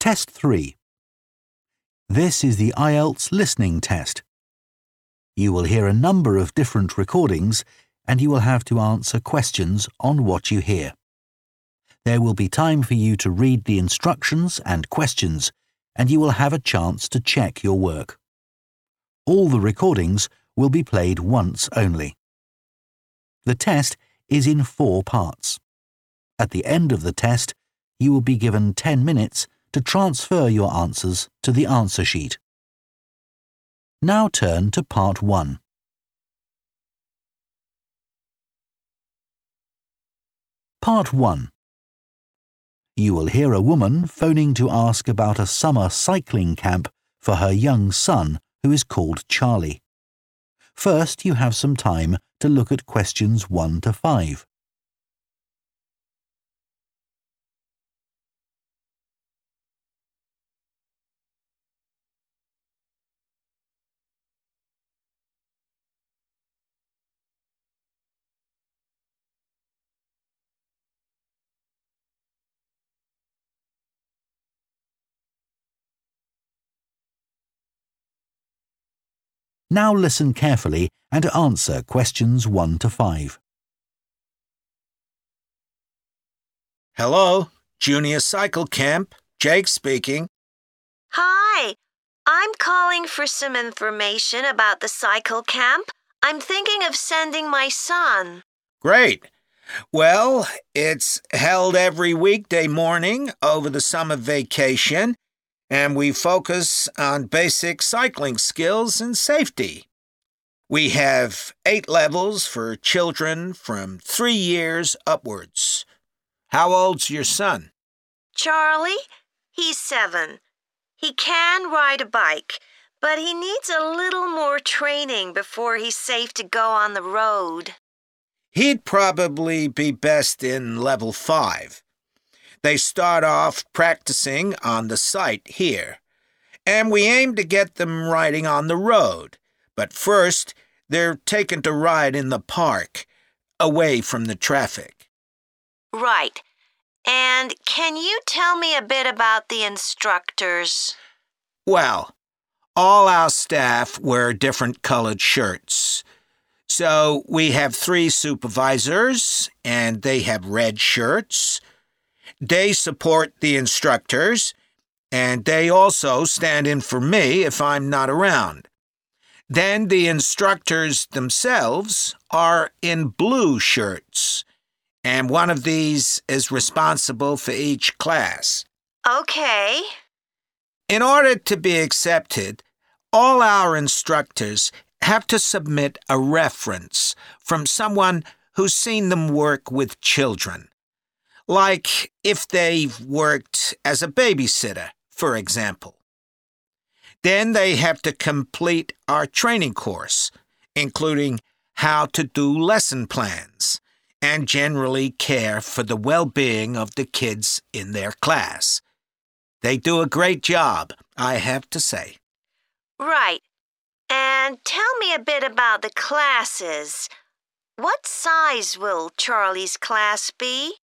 Test 3. This is the IELTS listening test. You will hear a number of different recordings and you will have to answer questions on what you hear. There will be time for you to read the instructions and questions and you will have a chance to check your work. All the recordings will be played once only. The test is in four parts. At the end of the test, you will be given 10 minutes to transfer your answers to the answer sheet. Now turn to part 1. Part 1. You will hear a woman phoning to ask about a summer cycling camp for her young son who is called Charlie. First, you have some time to look at questions 1 to 5. Now listen carefully and answer questions 1 to 5. Hello, Junior Cycle Camp. Jake speaking. Hi, I'm calling for some information about the cycle camp. I'm thinking of sending my son. Great. Well, it's held every weekday morning over the summer vacation, and we focus on basic cycling skills and safety. We have eight levels for children from three years upwards. How old's your son? Charlie, he's seven. He can ride a bike, but he needs a little more training before he's safe to go on the road. He'd probably be best in level five. They start off practicing on the site here, and we aim to get them riding on the road. But first, they're taken to ride in the park, away from the traffic. Right. And can you tell me a bit about the instructors? Well, all our staff wear different colored shirts. So we have three supervisors, and they have red shirts. They support the instructors, and they also stand in for me if I'm not around. Then the instructors themselves are in blue shirts, and one of these is responsible for each class. Okay. In order to be accepted, all our instructors have to submit a reference from someone who's seen them work with children. Like if they've worked as a babysitter, for example. Then they have to complete our training course, including how to do lesson plans and generally care for the well being of the kids in their class. They do a great job, I have to say. Right. And tell me a bit about the classes. What size will Charlie's class be?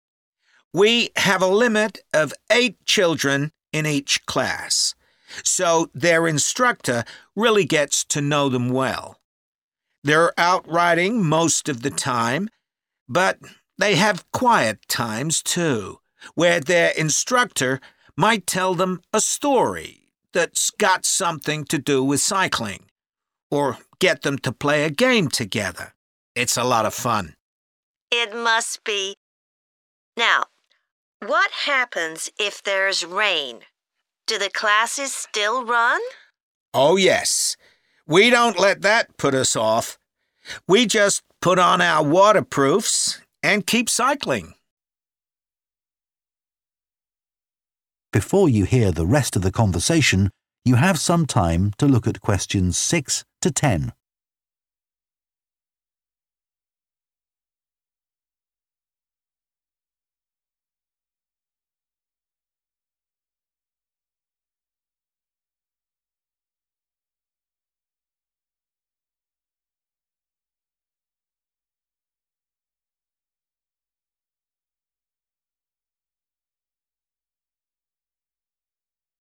We have a limit of eight children in each class, so their instructor really gets to know them well. They're out riding most of the time, but they have quiet times too, where their instructor might tell them a story that's got something to do with cycling, or get them to play a game together. It's a lot of fun. It must be. Now, what happens if there's rain? Do the classes still run? Oh, yes. We don't let that put us off. We just put on our waterproofs and keep cycling. Before you hear the rest of the conversation, you have some time to look at questions 6 to 10.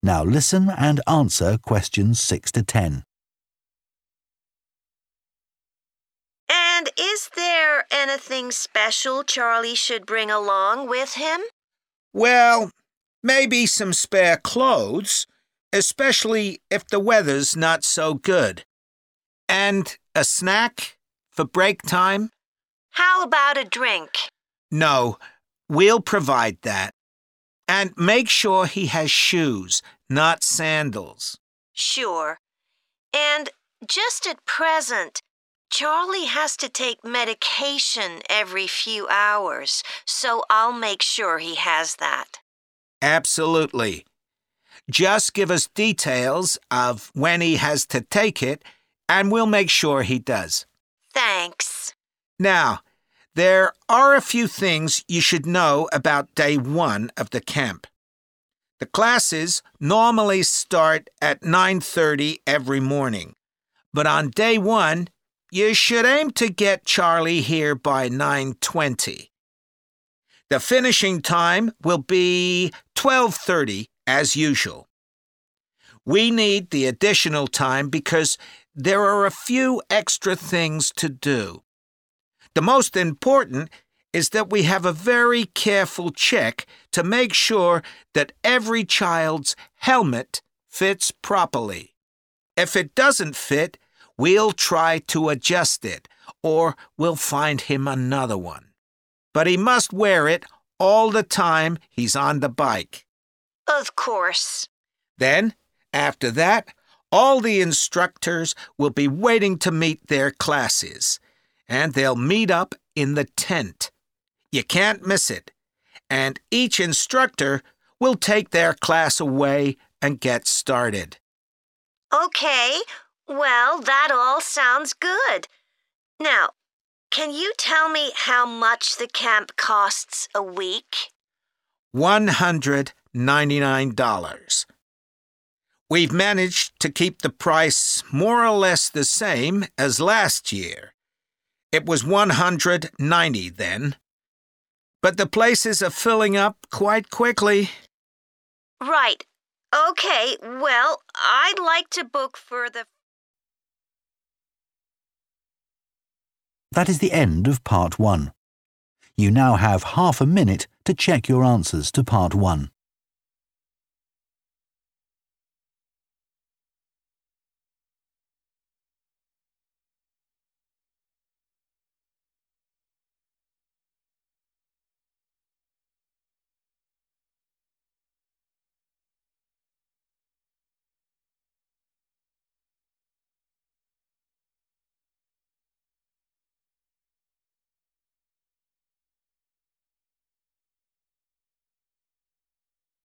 Now listen and answer questions 6 to 10. And is there anything special Charlie should bring along with him? Well, maybe some spare clothes, especially if the weather's not so good. And a snack for break time? How about a drink? No, we'll provide that. And make sure he has shoes, not sandals. Sure. And just at present, Charlie has to take medication every few hours, so I'll make sure he has that. Absolutely. Just give us details of when he has to take it, and we'll make sure he does. Thanks. Now, there are a few things you should know about day one of the camp. The classes normally start at 9:30 every morning, but on day 1, you should aim to get Charlie here by 9:20. The finishing time will be 12:30 as usual. We need the additional time because there are a few extra things to do. The most important is that we have a very careful check to make sure that every child's helmet fits properly. If it doesn't fit, we'll try to adjust it, or we'll find him another one. But he must wear it all the time he's on the bike. Of course. Then, after that, all the instructors will be waiting to meet their classes, and they'll meet up in the tent. You can't miss it. And each instructor will take their class away and get started. Okay, well, that all sounds good. Now, can you tell me how much the camp costs a week? $199. We've managed to keep the price more or less the same as last year. It was 190 then. But the places are filling up quite quickly. Right. Okay, well, I'd like to book for the. That is the end of part 1. You now have half a minute to check your answers to part 1.